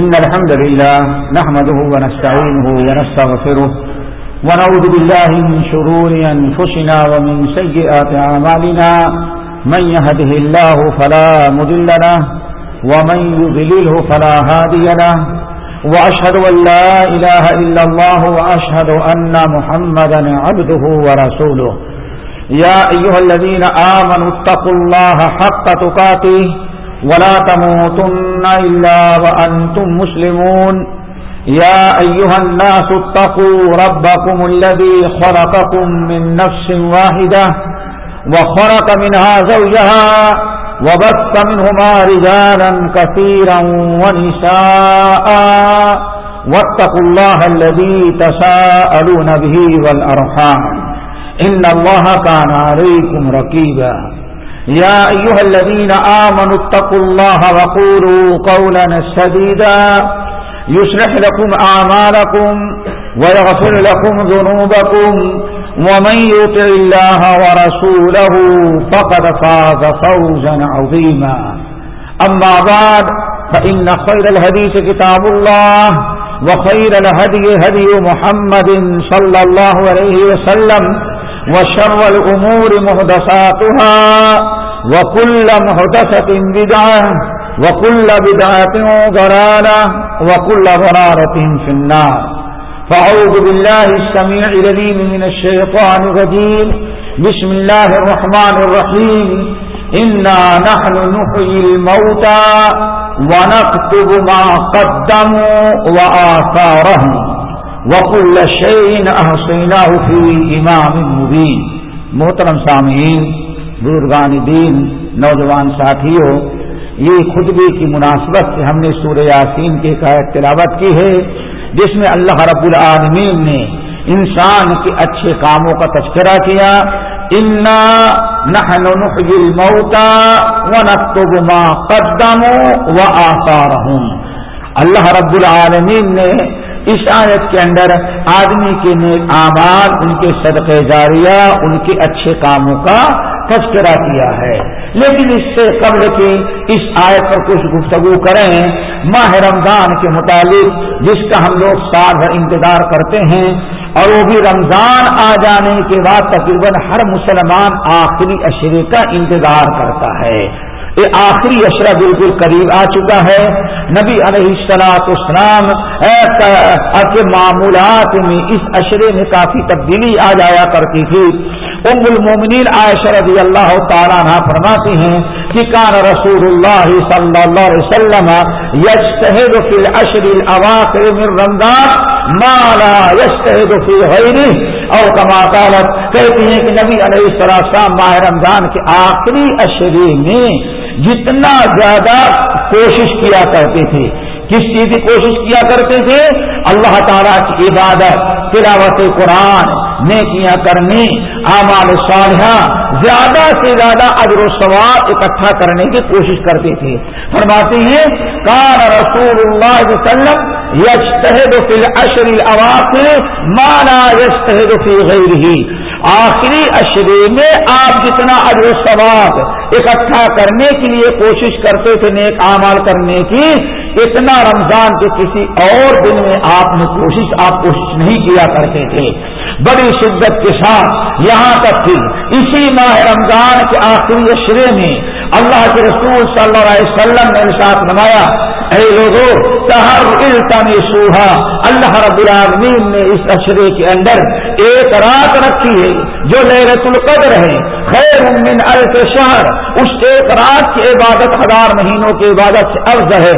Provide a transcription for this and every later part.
إن الحمد لله نحمده ونستعينه ونستغفره ونعوذ بالله من شرور أنفسنا ومن سيئات عمالنا من يهده الله فلا مذل له ومن يذلله فلا هادي له وأشهد أن لا إله إلا الله وأشهد أن محمدا عبده ورسوله. يا أيها الذين آمنوا اتقوا الله حق تقاته ولا تموتن إلا وأنتم مسلمون. يا أيها الناس اتقوا ربكم الذي خلقكم من نفس واحدة وخلق منها زوجها وبث منهما رجالا كثيرا ونساء. واتقوا الله الذي تساءلون به والأرحام. إن الله كان عليكم ركيبا. يا أيها الذين آمنوا اتقوا الله وقولوا قولا سديدا. يسرح لكم آمالكم ويغفر لكم ذنوبكم. ومن يطع الله ورسوله فقد فاز فوزا عظيما. أما بعد، فإن خير الهديث كتاب الله، وخير الهدي هدي محمد صلى الله عليه وسلم، وشر الأمور مهدساتها وكل مهدسة بدعة، وكل بدعة ضرارة وكل ضرارة في النار. فأعوذ بالله السميع لليم من الشيطان الرجيم بسم الله الرحمن الرحيم إنا نحن نحيي الموتى ونكتب ما قدموا وآثارهم وکل شعین احسینہ فی امام مبین. محترم سامعین، بزرگان دین، نوجوان ساتھیوں، یہ خطبے کی مناسبت سے ہم نے سورہ یاسین کی قائد تلاوت کی ہے۔ جس میں اللہ رب العالمین نے انسان کے اچھے کاموں کا تذکرہ کیا، انا نحن نحيي الموتى ونكتب ما قدموا وآثارهم۔ اللہ رب العالمین نے اس آیت کے اندر آدمی کے نیک اعمال، ان کے صدقے جاریہ، ان کے اچھے کاموں کا تذکرہ کیا ہے۔ لیکن اس سے قبل کی اس آیت پر کچھ گفتگو کریں، ماہ رمضان کے متعلق جس کا ہم لوگ سال بھر انتظار کرتے ہیں، اور وہ بھی رمضان آ جانے کے بعد تقریباً ہر مسلمان آخری اشرے کا انتظار کرتا ہے۔ یہ آخری اشرا بالکل قریب آ چکا ہے۔ نبی علیہ السلاط اسلام کے معمولات میں اس اشرے میں کافی تبدیلی آ جایا کرتی تھی۔ ام المومنین عائشہ رضی اللہ تعالیٰ نہ فرماتی ہیں کہ کان رسول اللہ صلی اللہ علیہ وسلم یشتہد فی العشر الاواخر من رمضان ما لا یشتہد فی غیرہ اور کما قالت کہتی ہیں کہ نبی علیہ السلام ماہ رمضان کے آخری اشرے میں جتنا زیادہ کوشش کیا کرتے تھے، کس چیز کی کوشش کیا کرتے تھے؟ اللہ تعالیٰ کی عبادت، تلاوت قرآن نیکیاں کرنے اعمال صالحہ، زیادہ سے زیادہ اجر و ثواب اکٹھا کرنے کی کوشش کرتے تھے فرماتے ہیں کار رسول اللہ علیہ وسلم یشتہد فی العشر الاواخر مانا یشتہد فی غیرہ۔ آخری اشرے میں آپ جتنا اجر و ثواب اکٹھا کرنے کے لیے کوشش کرتے تھے نیک اعمال کرنے کی، اتنا رمضان کے کسی اور دن میں آپ نے کوشش، آپ کوشش نہیں کیا کرتے تھے۔ بڑی شدت کے ساتھ یہاں تک کہ اسی ماہ رمضان کے آخری اشرے میں اللہ کے رسول صلی اللہ علیہ وسلم نے ساتھ نمایا اے لوگو تہر التم سوہا، اللہ رب العالمین نے اس اشرے کے اندر ایک رات رکھی ہے جو لہرت القدر ہے۔ خیر من الف شہر، اس ایک رات کی عبادت ہزار مہینوں کی عبادت سے افز ہے۔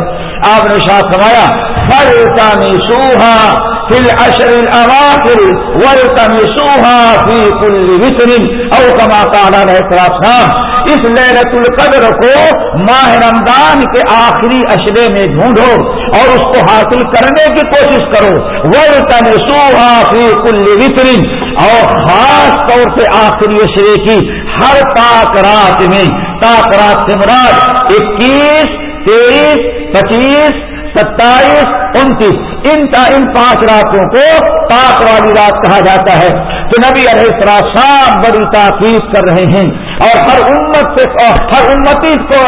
آپ نے شاہ سمایا فل سوہا فل اشر اواخر ول سوہا فی کل وطر او کما کالا رہتا اس لہرت القدر کو ماہ رمضان کے آخری اشرے میں ڈھونڈو اور اس کو حاصل کرنے کی کوشش کرو۔ ول تن سوہا فی کل وطر اور خاص طور سے آخری اشرے کی ہر پاک رات میں، پاک رات سے مراد اکیس، تیئیس، پچیس ستائیس انتیس ان ان پانچ راتوں کو پاک والی رات کہا جاتا ہے تو نبی علیہ السلام بڑی تاکید کر رہے ہیں اور ہر امت سے ہر امتی کو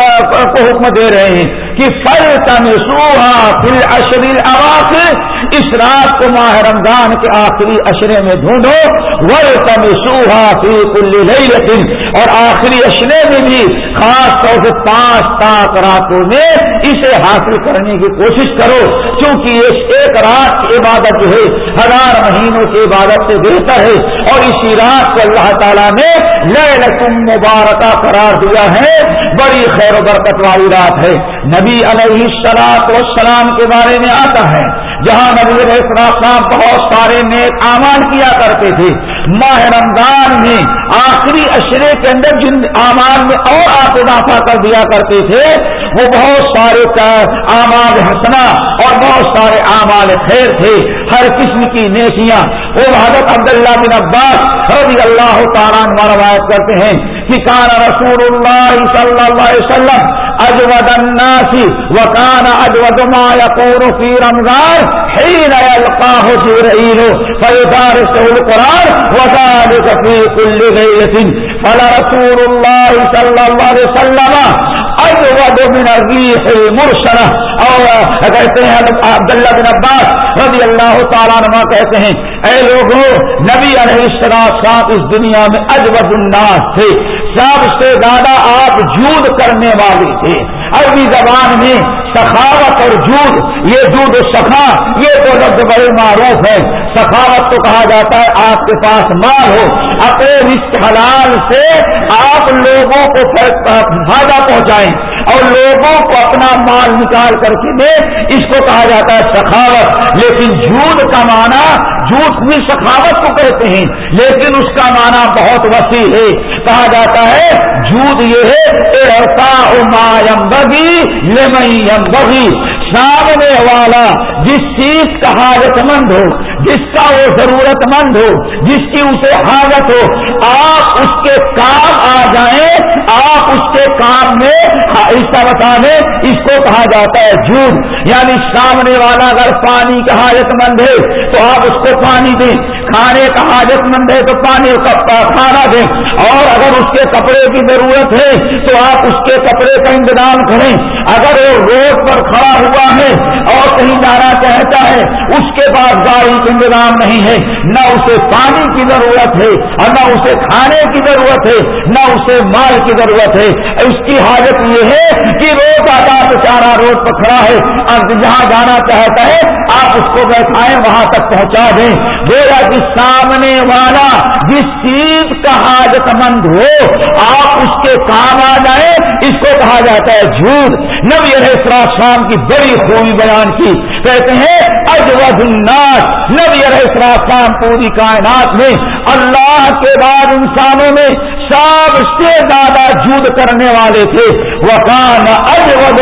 حکم دے رہے ہیں فل تم سوہا اشری آواز اس رات کو ماہ رمضان کے آخری اشرے میں ڈھونڈو ور تم سوہا پھر کل اور آخری اشرے میں بھی خاص طور سے پانچ پانچ راتوں میں اسے حاصل کرنے کی کوشش کرو کیونکہ یہ ایک رات کی عبادت جو ہے، ہزار مہینوں کی عبادت سے بہتر ہے۔ اور اسی رات کو اللہ تعالیٰ نے لم مبارکہ قرار دیا ہے بڑی خیر و برکت والی رات ہے۔ نبی علیہ السلاط والسلام کے بارے میں آتا ہے۔ جہاں نبی علیہ السلام بہت سارے نیک امان کیا کرتے تھے، ماہ رمضان میں آخری اشرے کے اندر جن امان میں اور آپ اضافہ کر دیا کرتے تھے، وہ بہت سارے اعمال حسنا اور بہت سارے اعمال خیر تھے۔ ہر قسم کی نیکیاں۔ وہ حضرت عبداللہ بن عباس رضی اللہ تعالیٰ روایت کرتے ہیں کہ کان رسول اللہ صلی اللہ علیہ وسلم اجود الناس وكان اجود ما يكون في رمضان حين يلقاه جبريل فيدارسه القرآن وذلك في كل ليلة. فلرسول الله صلى الله عليه وسلم اجود من الريح المرسلة. اور کہتے ہیں عبداللہ بن عباس رضی اللہ تعالیٰ نما کہتے ہیں، اے لوگوں نبی علیہ السلام اس دنیا میں اجود الناس تھے۔ سب سے زیادہ آپ جود کرنے والے تھے۔ عربی زبان میں سخاوت اور جود، یہ جود و سخا، یہ تو لفظ بڑے معروف ہے سخاوت تو کہا جاتا ہے، آپ کے پاس مال ہو، اپنے رشت حلال سے آپ لوگوں کو فائدہ پہنچائیں۔ اور لوگوں کو اپنا مال نکال کر کے دے اس کو کہا جاتا ہے سخاوت۔ لیکن جھوٹ کا معنی، جھوٹ بھی سخاوت کو کہتے ہیں، لیکن اس کا معنی بہت وسیع ہے۔ کہا جاتا ہے، جھوٹ یہ ہے ایسا مایم بگی لمئی بگی سامنے والا، جس چیز کا حاجت مند ہو، جس کا وہ ضرورت مند ہو، جس کی اسے حاجت ہو، آپ اس کے کام آ جائیں، آپ اس کے کام میں اس بتا دیں اس کو کہا جاتا ہے جھوٹ۔ یعنی سامنے والا، اگر پانی کا حاجت مند ہے، تو آپ اس کو پانی دیں۔ کھانے کا حاجت مند ہے تو پانی کھانا دیں۔ اور اگر اس کے کپڑے کی ضرورت ہے تو آپ اس کے کپڑے کا انتظام کریں۔ اگر وہ روڈ پر کھڑا ہوا ہے اور کہیں جانا چاہتا ہے، اس کے پاس گاڑی کا انتظام نہیں ہے۔ نہ اسے پانی کی ضرورت ہے اور نہ اسے کھانے کی ضرورت ہے، نہ اسے مال کی ضرورت ہے۔ اس کی حاجت یہ ہے کہ روز آتا بیچارا روڈ پر کھڑا ہے اب جہاں جانا چاہتا ہے، آپ اس کو بیٹھائیں، وہاں تک پہنچا دیں۔ گویا کہ سامنے والا جس چیز کا حاجت مند ہو، آپ اس کے کام آ جائیں۔ اس کو کہا جاتا ہے جھوٹ۔ نبی علیہ السلام کی بڑی خوبی بیان کی۔ کہتے ہیں، اجود الناس۔ نبی علیہ السلام پوری کائنات میں اللہ کے بعد انسانوں میں سب سے زیادہ جود کرنے والے تھے۔ وہ کان اجود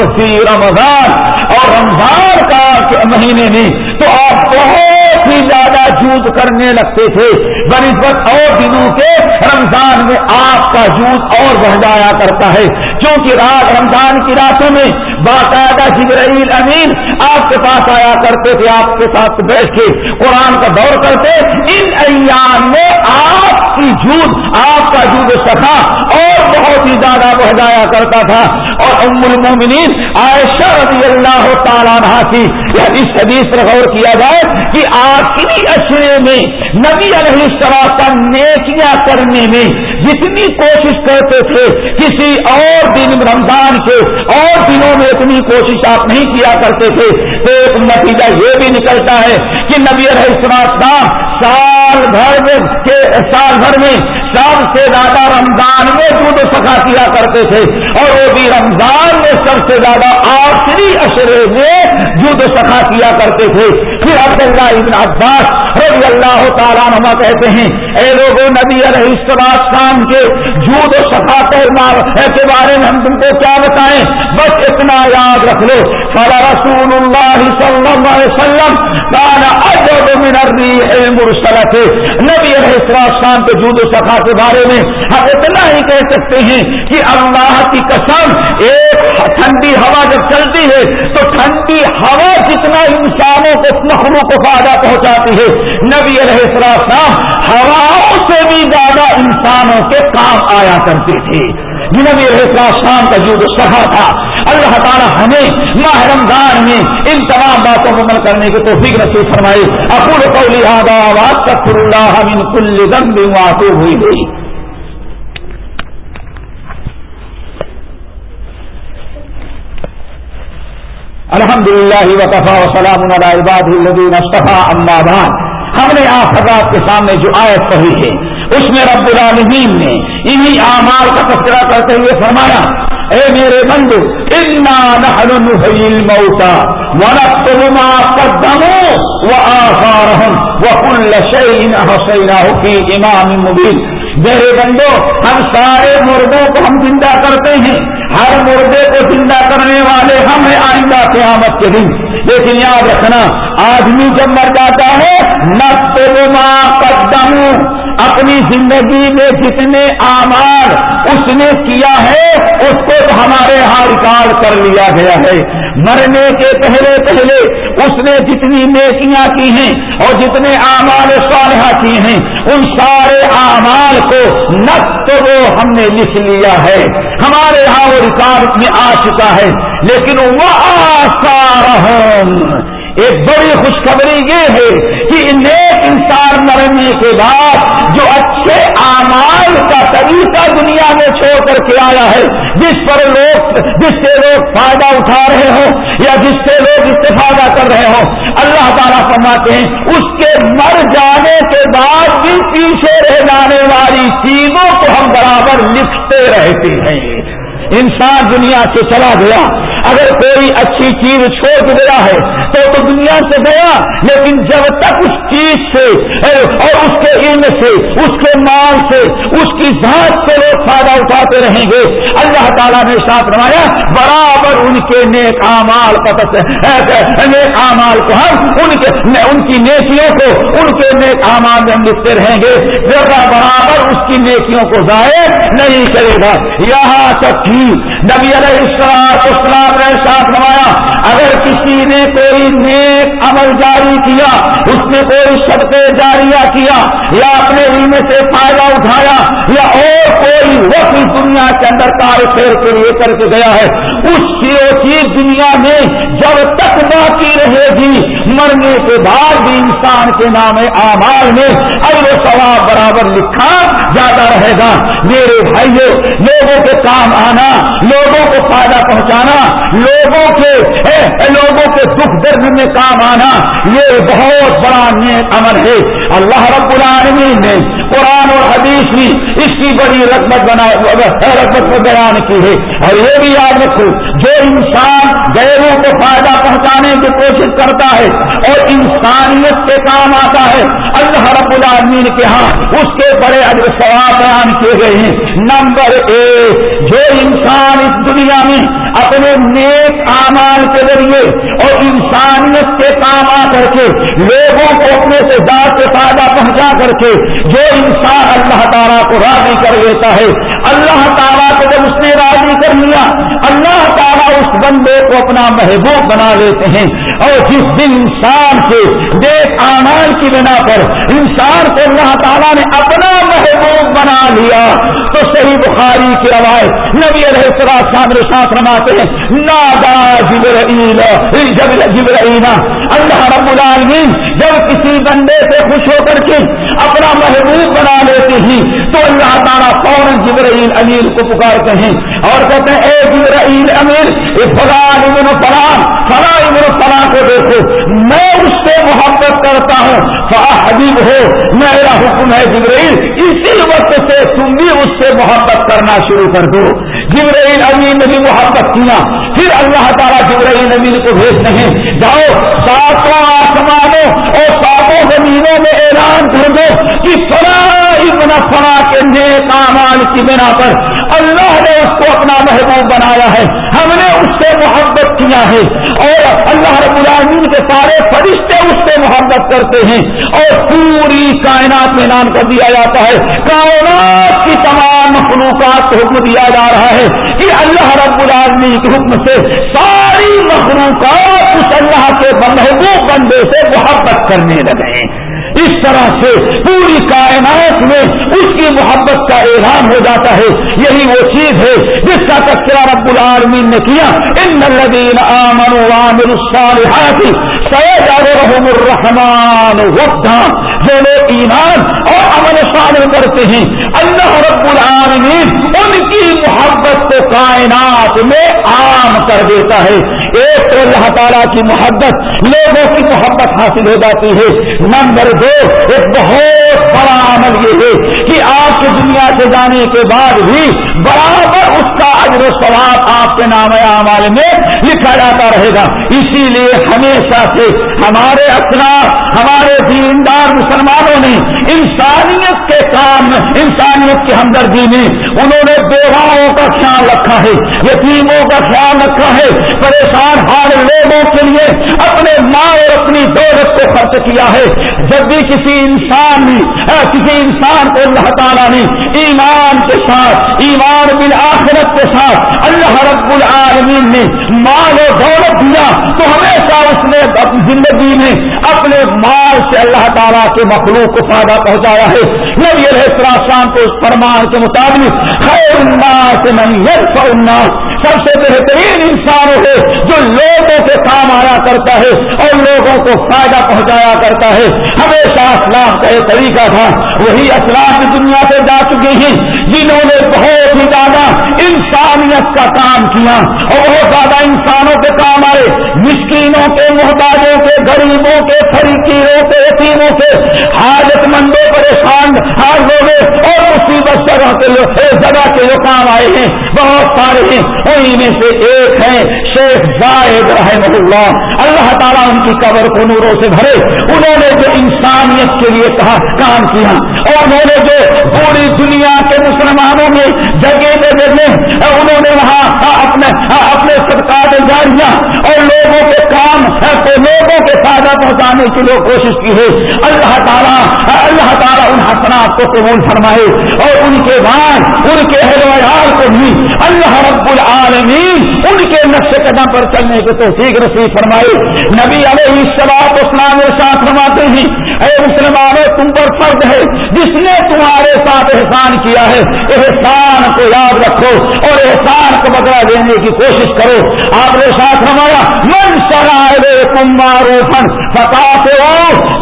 فی رمضان۔ اور رمضان کا مہینے میں تو آپ بہت ہی زیادہ جود کرنے لگتے تھے۔ بنسبت اور دنوں کے رمضان میں آپ کا جود اور بڑھ جایا کرتا ہے۔ کیونکہ رات رمضان کی راتوں میں باقاعدہ جبرائیل امین آپ کے پاس آیا کرتے تھے، آپ کے ساتھ بیٹھ کے قرآن کا دور کرتے۔ ان ایام میں آپ کی جود آپ کا جود سکھا اور بہت ہی زیادہ بڑھ کرتا تھا۔ اور ام المومنین عائشہ رضی اللہ تعالیٰ کی اس حدیث پر غور کیا جائے کہ آخری اشرے میں نبی علیہ السلام کا نیکیاں کرنے میں جتنی کوشش کرتے تھے، کسی اور دن رمضان کے اور دنوں میں اتنی کوشش آپ نہیں کیا کرتے تھے۔ تو ایک نتیجہ یہ بھی نکلتا ہے کہ نبی علیہ السلام سات سال بھر میں سال بھر میں سب سے زیادہ رمضان میں دودھ سکھا کیا کرتے تھے۔ اور وہ بھی رمضان میں سب سے زیادہ آخری اشرے میں دودھ سکھا کیا کرتے تھے۔ پھر عبداللہ ابن عباس رضی اللہ تعالیٰ نما کہتے ہیں اے لوگوں نبی علیہ السلام کے جود و سفا کے بارے میں ہم تم کو کیا بتائیں؟ بس اتنا یاد رکھ لو۔ فلا رسول اللہ صلی اللہ علیہ وسلم کانا اجب من المرسلت نبی علیہ السلام کے جود و سفا کے بارے میں ہم اتنا ہی کہہ سکتے ہیں کہ اللہ کی قسم، ایک ٹھنڈی ہوا جب چلتی ہے تو ٹھنڈی ہوا جتنا انسانوں کو مخلوق کو فائدہ پہنچاتی ہے۔ نبی علیہ السلام ہواؤں سے بھی زیادہ انسانوں کے کام آیا کرتے تھے نبی علیہ السلام کا جو سہا تھا، اللہ تعالیٰ ہمیں ماہ رمضان میں ان تمام باتوں کو عمل کرنے کی توفیق نصیب فرمائے اپور کو لہٰذا آواز تک اللہ من کل ذنب واقع ہوئی گئی الحمد للہ وقفا وسلام عباد الدین اصطفیٰ، اما بعد۔ ہم نے آپ حضرات کے سامنے جو آیت پڑھی ہے، اس میں رب العالمین نے انہی اعمال کا تذکرہ کرتے ہوئے فرمایا، اے میرے بندو اتنا نحن نحيي الموتى ونكتب ما قدموا وآثارهم وكل شيء أحصيناه في إمام مبين۔ میرے بندو، ہم سارے مردوں کو ہم زندہ کرتے ہیں۔ ہر مردے کو زندہ کرنے والے ہم ہیں آئندہ قیامت کے دن۔ لیکن یاد رکھنا، آدمی جب مر جاتا ہے نہ تو قدم اپنی زندگی میں جتنے آمار اس نے کیا ہے، اس کو ہمارے ہاں ریکارڈ کر لیا گیا ہے۔ مرنے کے پہلے پہلے اس نے جتنی نیکیاں کی ہیں اور جتنے آمار صالحہ کی ہیں، ان سارے آمار کو نق وہ ہم نے لکھ لیا ہے۔ ہمارے یہاں وہ ریکارڈ میں آ چکا ہے، لیکن وہ آسار ایک بڑی خوشخبری یہ ہے کہ نیک انسان مرنے کے بعد جو اچھے اعمال کا طریقہ دنیا میں چھوڑ کر کے آیا ہے، جس پر لوگ، جس سے لوگ فائدہ اٹھا رہے ہوں یا جس سے لوگ استفادہ کر رہے ہوں، اللہ تعالیٰ فرماتے ہیں، اس کے مر جانے کے بعد بھی پیچھے رہ جانے والی چیزوں کو ہم برابر لکھتے رہتے ہیں۔ انسان دنیا سے چلا گیا۔ اگر کوئی اچھی چیز چھوڑ گیا ہے، تو تو دنیا سے گیا، لیکن جب تک اس چیز سے، اور اس کے علم سے، اس کے مال سے، اس کی ذات سے لوگ فائدہ اٹھاتے رہیں گے۔ اللہ تعالیٰ نے ساتھ روایا برابر ان کے نیک امال نیک امال کو ہم، ان کے ان کی نیکیوں کو، ان کے نیک امال میں ہم لکھتے رہیں گے۔ برابر اس کی نیکیوں کو ضائع نہیں کرے گا، یہاں تک ہی نبی علیہ السلام نے ساتھ اگر کسی نے کوئی نیک عمل جاری کیا، اس نے کوئی سب جاریہ کیا، یا اپنے علم سے فائدہ اٹھایا، یا اور کوئی وقت دنیا کے اندر کار پھیر کے لیے کر کے گیا ہے، اس چیز دنیا میں جب تک باقی رہے گی، مرنے کے بعد بھی انسان کے نام آمال میں اب وہ سواب برابر لکھا جاتا رہے گا۔ میرے بھائیوں لوگوں کے کام آنا، لوگوں کو فائدہ پہنچانا، لوگوں کے لوگوں کے دکھ درد میں کام آنا، یہ بہت بڑا نیک عمل ہے۔ اللہ رب العالمین نے قرآن اور حدیث بھی اس کی بڑی رقبت بنا رقبت کو بیان کی ہے۔ اور یہ بھی یاد رکھو، جو انسان غیروں کو فائدہ پہنچانے کی کوشش کرتا ہے اور انسانیت کے کام آتا ہے، اللہ رب العالمین کے ہاں اس کے بڑے سواب بیان کیے گئے ہیں۔ نمبر ایک، جو انسان اس دنیا میں اپنے نیک اعمال کے ذریعے اور انسانیت کے کام آ کر کے، لوگوں کو اپنے سے ذات سے فائدہ پہنچا کر کے، جو انسان اللہ تعالیٰ کو راضی کر لیتا ہے، اللہ تعالیٰ کو جب اس نے راضی کو اپنا محبوب بنا لیتے ہیں اور جس دن انسان کے دیکھ آمان کی بنا پر انسان کو اللہ تعالیٰ نے اپنا محبوب بنا لیا، تو صحیح بخاری کی روایت نبی علیہ السلام ساتھ رماتے ہیں نادا جبرائیل جبرائیل۔ اللہ رب العالمین جب کسی بندے سے خوش ہو کر کے اپنا محبوب بنا لیتے ہیں، تو اللہ تعالیٰ فوراً جبرائیل امیر کو پکارتے ہیں اور کہتے ہیں، اے جبرائیل امیر فلان ابن فلان فلاں ابن فلاں کو دیکھو، میں اس سے محبت کرتا ہوں۔ حبیب ہو، میرا حکم ہے جبرائیل، اسی وقت سے تم بھی اس سے محبت کرنا شروع کر دو۔ جبرائیل امین نے بھی محبت کیا، پھر اللہ تعالیٰ جبرائیل امین کو بھیجتے ہیں۔ جاؤ، ساتوں آسمانوں اور ساتوں زمینوں میں اعلان کر دو کہ فلا ابن فلا کے نیک اعمال کی بنا پر اللہ نے اس کو اپنا محبوب بنایا ہے۔ ہم نے اس سے محبت کیا ہے۔ اور اللہ رب العالمین کے سارے فرشتے اس سے محبت کرتے ہیں۔ اور پوری کائنات میں نام کر دیا جاتا ہے۔ کائنات کی تمام مخلوقات کو حکم دیا جا رہا ہے۔ کہ اللہ رب العالمین کے حکم سے ساری مخلوقات اس اللہ کے محبوب بندے سے محبت کرنے لگے اس طرح سے پوری کائنات میں اس کی محبت کا اعلان ہو جاتا ہے۔ یہی وہ چیز ہے جس کا تذکرہ رب العالمین نے کیا۔ ان الذین آمنوا وعملوا الصالحات سيجعلهم الرحمن ودا جو لوگ ایمان اور عمل صالح کرتے ہیں۔ اللہ رب العالمین ان کی محبت کو کائنات میں عام کر دیتا ہے۔ ایک تو اللہ تعالیٰ کی محبت لوگوں کی محبت حاصل ہو جاتی ہے۔ نمبر دو، ایک بہت بڑا عمل یہ ہے کہ آپ کی دنیا سے جانے کے بعد بھی برابر اس کا اجر و سواب آپ کے نام اعمال میں لکھا جاتا رہے گا۔ اسی لیے ہمیشہ سے ہمارے اثرات ہمارے دیندار مسلمانوں نے انسانیت کے کام، انسانیت کی ہمدردی میں انہوں نے بیواؤں کا خیال رکھا ہے، یتیموں کا خیال رکھا ہے، پریشان حال لوگوں کے لیے اپنے ماں اور اپنی دولت کو خرچ کیا ہے۔ جب بھی کسی انسان نے کسی انسان کو اللہ تعالیٰ نے ایمان کے ساتھ، ایمان بالآخرت کے ساتھ اللہ رب العالمین نے مال و دولت دیا تو ہمیشہ اس نے اپنی زندگی میں اپنے مال سے اللہ تعالیٰ کے مخلوق کو فائدہ پہنچایا ہے۔ نبی علیہ السلام کو اس فرمان کے مطابق، خیر الناس من یرفع الناس سب سے بہترین انسان ہے جو لوگوں کے کام آیا کرتا ہے اور لوگوں کو فائدہ پہنچایا کرتا ہے۔ ہمیشہ اسلام کا ایک طریقہ تھا۔ وہی اسلام دنیا سے جا چکے ہیں جنہوں نے بہت ہی زیادہ انسانیت کا کام کیا اور بہت زیادہ انسانوں کے کام آئے۔ مسکینوں کے، محتاجوں کے، غریبوں کے فریقیروں کے، یتیموں کے۔ حاجت مندوں، پریشان حاضروں میں اور مصیبت جگہ کے جگہ کے جو کام آئے ہیں۔ بہت سارے ہیں انہیں میں سے ایک ہے شیخ زائد رحمہ اللہ۔ اللہ تعالیٰ ان کی قبر کو نوروں سے بھرے۔ انہوں نے جو انسانیت کے لیے کہا، کام کیا۔ اور انہوں نے جو پوری دنیا کے مسلمانوں میں جگہ میں جگہ انہوں نے وہاں اپنے اپنے سرکار جاریاں اور لوگوں کے کام کو لوگوں کے فائدہ پہنچانے کی جو کوشش کی ہے۔ اللہ تعالیٰ اللہ تعالیٰ ان حسنات کو قبول فرمائے۔ اور ان کے بعد ان کے اہل ویال کو رب العالمین ان کے نقش قدم پر چلنے کے توفیق رسیح فرمائے نبی علیہ السلام اسلام کے ساتھ فرماتے ہیں، اے مسلمانوں، تم پر فرد ہے، جس نے تمہارے ساتھ احسان کیا ہے، احسان کو یاد رکھو اور احسان کو بدلا دینے کی کوشش کرو۔ آپ نے ساتھ فرمایا، من سرائے تم معروفن فتح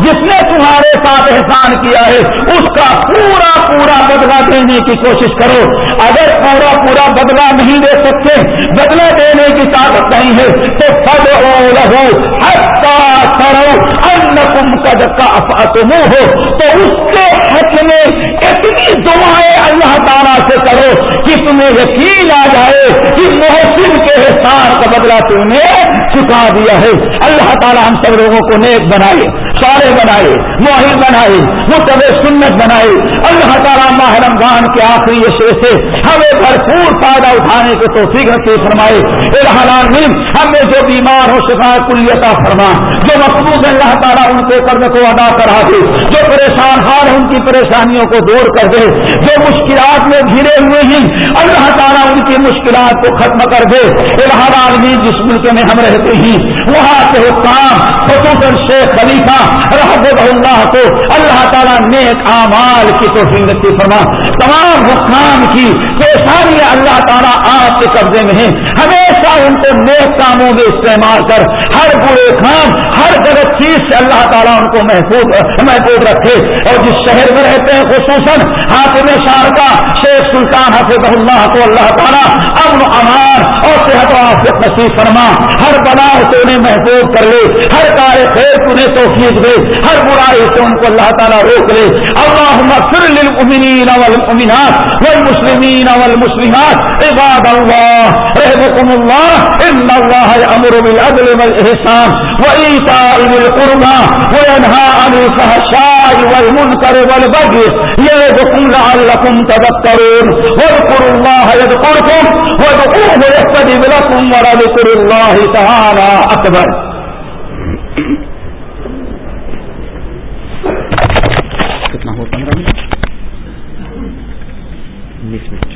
جس نے تمہارے ساتھ احسان کیا ہے، اس کا پورا پورا بدلا دینے کی کوشش کرو۔ اگر پورا پورا بدلا نہیں دے سکتے بدلا دینے کی طاقت نہیں ہے۔ تو فد لہو کرو ان تم قد کا افاتم ہو تو اس کے حق میں اتنی دعائیں اللہ تعالیٰ سے کرو کہ تمہیں یقین آ جائے کہ محسن کے احسان کا بدلہ تم نے چکا دیا ہے۔ اللہ تعالیٰ ہم سب لوگوں کو نیک بنائے۔ سارے بنائے معاہد بنائے متب سنت بنائے۔ اللہ تعالیٰ ماہ رمضان کے آخری اشرے سے ہمیں بھرپور فائدہ اٹھانے کے تو فکر سے فرمائے العالمین ہمیں جو بیمار ہو سکا کلیتا فرما۔ جو مقبوض اللہ تعالیٰ ان کے قرض کو ادا کرا دے۔ جو پریشان حال ان کی پریشانیوں کو دور کر دے۔ جو مشکلات میں گھرے ہوئے ہیں، اللہ تعالیٰ کی مشکلات کو ختم کر دے۔ العالمین جس ملک میں ہم رہتے ہیں، وہاں کے حکام خصوصاً شیخ خلیفہ رحمت اللہ کو اللہ تعالیٰ نیک اعمال کی تو نصیب فرما۔ تمام حکام کی پیشانی اللہ تعالیٰ آپ کے قبضے میں ہے۔ ہمیشہ ان کو نیک کاموں میں استعمال کر۔ ہر برے کام، ہر غلط چیز سے اللہ تعالیٰ ان کو محفوظ محفوظ رکھے۔ اور جس شہر میں رہتے ہیں، خصوصاً حاطم شار کا شیخ سلطان حفظ اللہ کو اللہ تعالیٰ امن امان اور صحت و آفت نصیب فرما۔ ہر بنا سے انہیں محفوظ کر لے۔ ہر کار خیر انہیں توفیق دے۔ ہر برائی سے ان کو اللہ تعالیٰ روک لے۔ اللہم اغفر للمؤمنین والمؤمنات والمسلمین والمسلمات۔ عباد اللہ رحمكم اللہ۔ ان اللہ امر بالعدل والإحسان وإيتاء ذي القربى وينهى عن الفحشاء والمنكر والبغي يعظكم لعلكم تذكرون واذكروا الله يذكركم ربكم ودعوه يستجب لكم کتنا ہو پندرہ منٹ؟ بیس منٹ۔